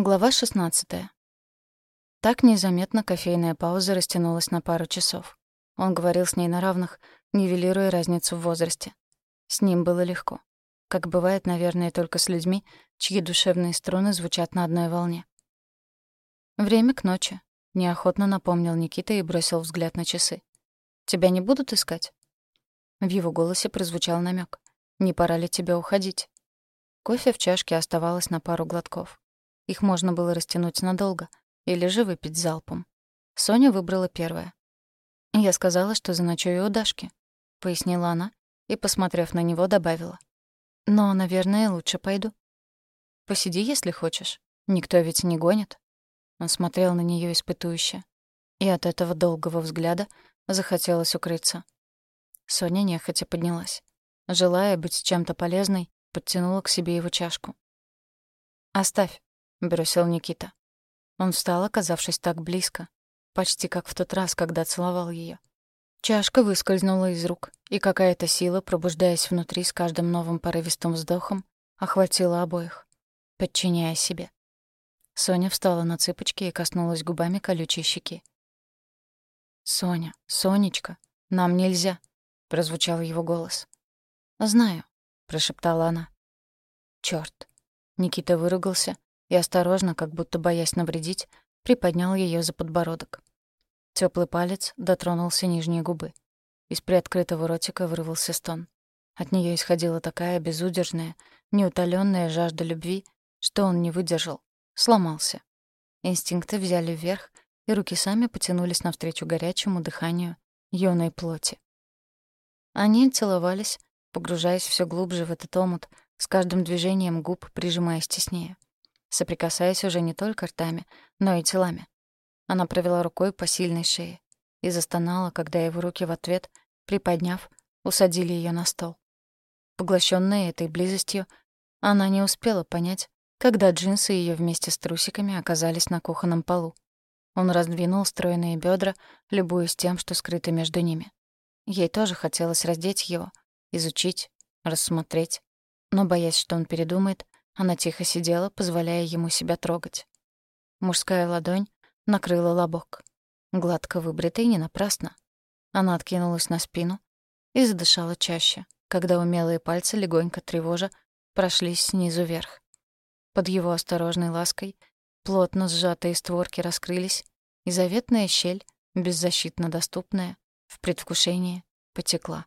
Глава 16. Так незаметно кофейная пауза растянулась на пару часов. Он говорил с ней на равных, нивелируя разницу в возрасте. С ним было легко. Как бывает, наверное, только с людьми, чьи душевные струны звучат на одной волне. «Время к ночи», — неохотно напомнил Никита и бросил взгляд на часы. «Тебя не будут искать?» В его голосе прозвучал намек. «Не пора ли тебе уходить?» Кофе в чашке оставалось на пару глотков. Их можно было растянуть надолго или же выпить залпом. Соня выбрала первое. «Я сказала, что заночую у Дашки», — пояснила она и, посмотрев на него, добавила. «Но, наверное, лучше пойду». «Посиди, если хочешь. Никто ведь не гонит». Он смотрел на нее испытующе. И от этого долгого взгляда захотелось укрыться. Соня нехотя поднялась. Желая быть чем-то полезной, подтянула к себе его чашку. «Оставь», — бросил Никита. Он встал, оказавшись так близко, почти как в тот раз, когда целовал ее. Чашка выскользнула из рук, и какая-то сила, пробуждаясь внутри с каждым новым порывистым вздохом, охватила обоих, подчиняя себе. Соня встала на цыпочки и коснулась губами колючей щеки. «Соня, Сонечка, нам нельзя», — прозвучал его голос. «Знаю», — прошептала она. «Чёрт». Никита выругался и осторожно, как будто боясь навредить, приподнял ее за подбородок. Теплый палец дотронулся нижней губы. Из приоткрытого ротика вырвался стон. От нее исходила такая безудержная, неутоленная жажда любви, что он не выдержал, сломался. Инстинкты взяли вверх, и руки сами потянулись навстречу горячему дыханию юной плоти. Они целовались, погружаясь все глубже в этот омут, с каждым движением губ прижимаясь теснее соприкасаясь уже не только ртами, но и телами. Она провела рукой по сильной шее и застонала, когда его руки в ответ, приподняв, усадили ее на стол. Поглощенная этой близостью, она не успела понять, когда джинсы ее вместе с трусиками оказались на кухонном полу. Он раздвинул стройные бедра, любуясь тем, что скрыто между ними. Ей тоже хотелось раздеть его, изучить, рассмотреть, но, боясь, что он передумает, она тихо сидела, позволяя ему себя трогать. Мужская ладонь накрыла лобок. Гладко выбритый не напрасно. Она откинулась на спину и задышала чаще, когда умелые пальцы, легонько тревожа, прошлись снизу вверх. Под его осторожной лаской плотно сжатые створки раскрылись, и заветная щель, беззащитно доступная, в предвкушении потекла.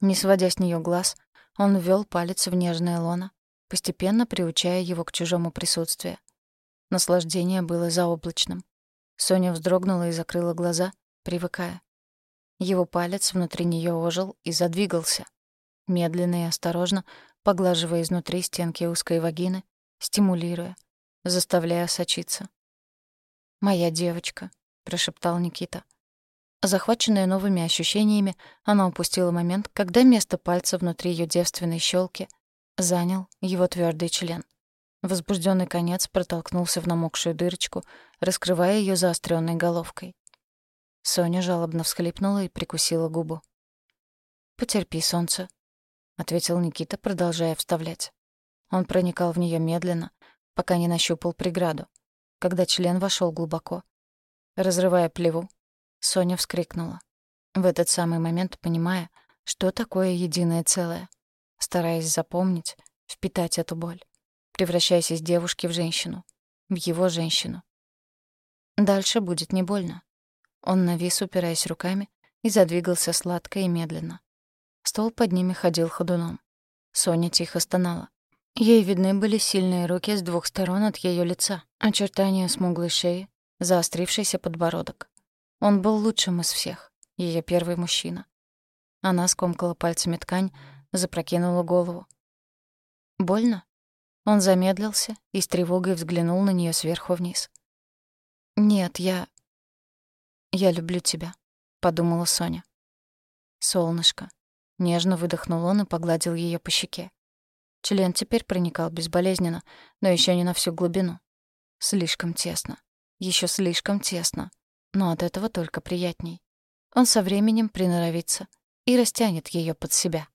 Не сводя с нее глаз, он ввел палец в нежное лоно, постепенно приучая его к чужому присутствию. Наслаждение было заоблачным. Соня вздрогнула и закрыла глаза, привыкая. Его палец внутри нее ожил и задвигался, медленно и осторожно, поглаживая изнутри стенки узкой вагины, стимулируя, заставляя сочиться. «Моя девочка», — прошептал Никита. Захваченная новыми ощущениями, она упустила момент, когда место пальца внутри ее девственной щелки — занял его твердый член. Возбужденный конец протолкнулся в намокшую дырочку, раскрывая ее заостренной головкой. Соня жалобно всхлипнула и прикусила губу. «Потерпи, солнце», — ответил Никита, продолжая вставлять. Он проникал в нее медленно, пока не нащупал преграду. Когда член вошел глубоко, разрывая плеву, Соня вскрикнула. В этот самый момент понимая, что такое единое целое — стараясь запомнить, впитать эту боль, превращаясь из девушки в женщину, в его женщину. Дальше будет не больно. Он навис, упираясь руками, и задвигался сладко и медленно. Стол под ними ходил ходуном. Соня тихо стонала. Ей видны были сильные руки с двух сторон от ее лица, очертания смуглой шеи, заострившийся подбородок. Он был лучшим из всех, ее первый мужчина. Она скомкала пальцами ткань, запрокинула голову. «Больно?» Он замедлился и с тревогой взглянул на нее сверху вниз. «Нет, я... я люблю тебя», — подумала Соня. «Солнышко». Нежно выдохнул он и погладил ее по щеке. Член теперь проникал безболезненно, но еще не на всю глубину. Слишком тесно. еще слишком тесно. Но от этого только приятней. Он со временем приноровится и растянет ее под себя.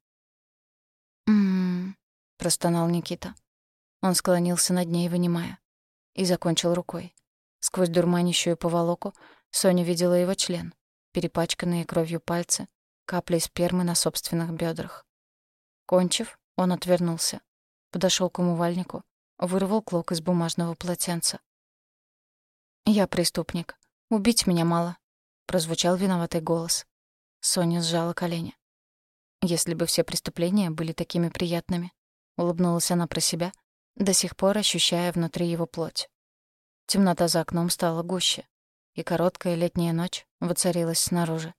Простонал Никита. Он склонился над ней, вынимая. И закончил рукой. Сквозь дурманящую поволоку Соня видела его член, перепачканные кровью пальцы, капли спермы на собственных бедрах. Кончив, он отвернулся, подошел к умывальнику, вырвал клок из бумажного полотенца. «Я преступник. Убить меня мало», — прозвучал виноватый голос. Соня сжала колени. «Если бы все преступления были такими приятными», — улыбнулась она про себя, до сих пор ощущая внутри его плоть. Темнота за окном стала гуще, и короткая летняя ночь воцарилась снаружи.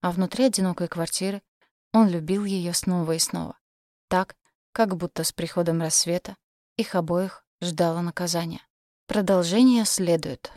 А внутри одинокой квартиры он любил ее снова и снова. Так, как будто с приходом рассвета их обоих ждало наказание. Продолжение следует.